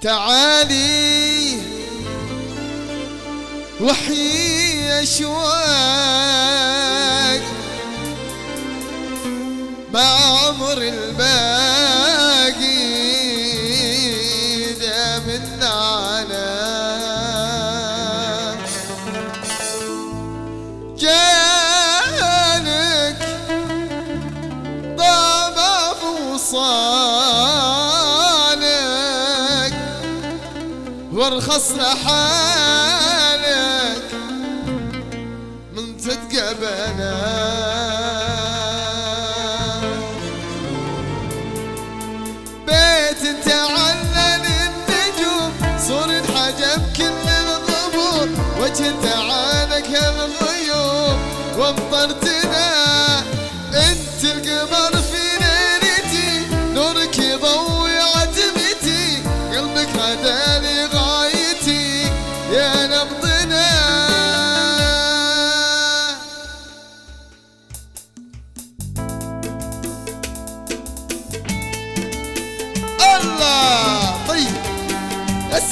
تعالي. وحي أشواق. مع عمر الباقي من على. جالك ضعف وصال ترخص لحالك من تتقبل بيت انت على النجوم صرت حجب كل الضبور وجه انت عانك الغيوم وابطرتنا انت القمر.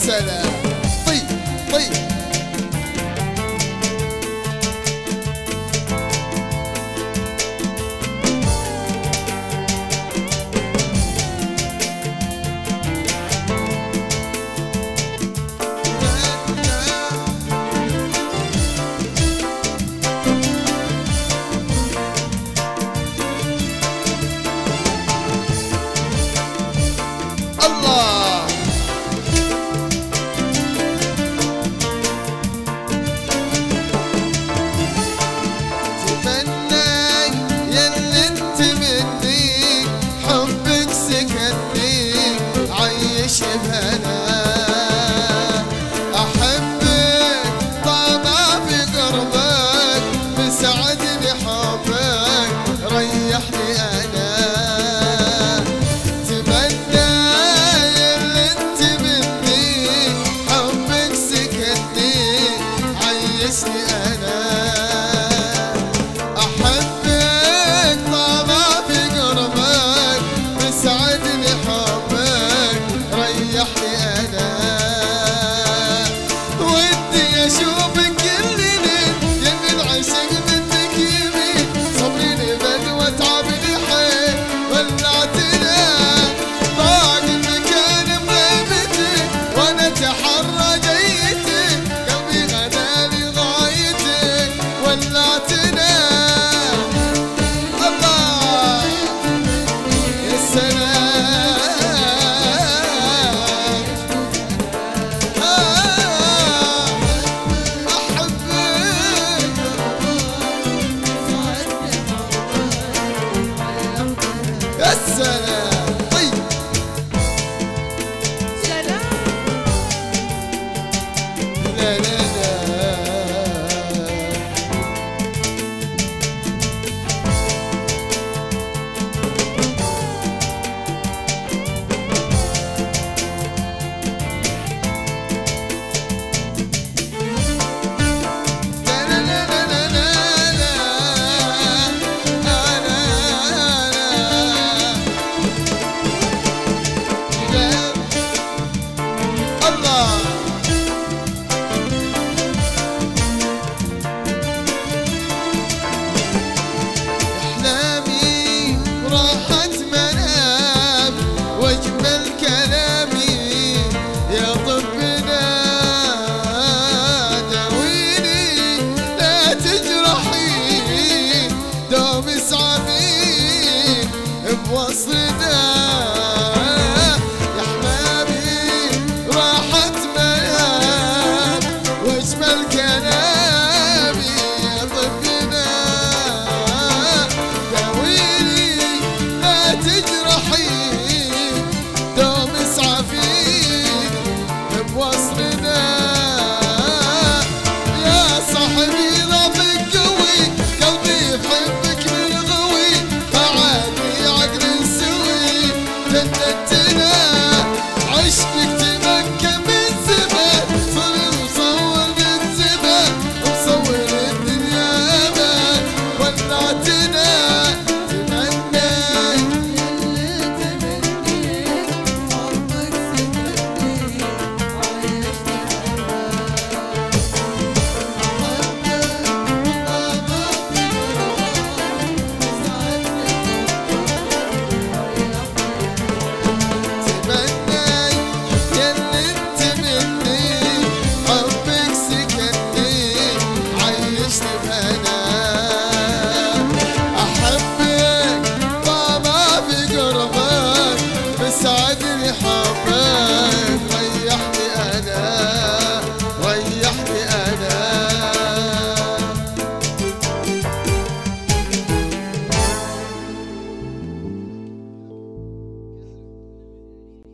selam. Fıy. come وصدى يا حمادي راحت بيان واجمل etine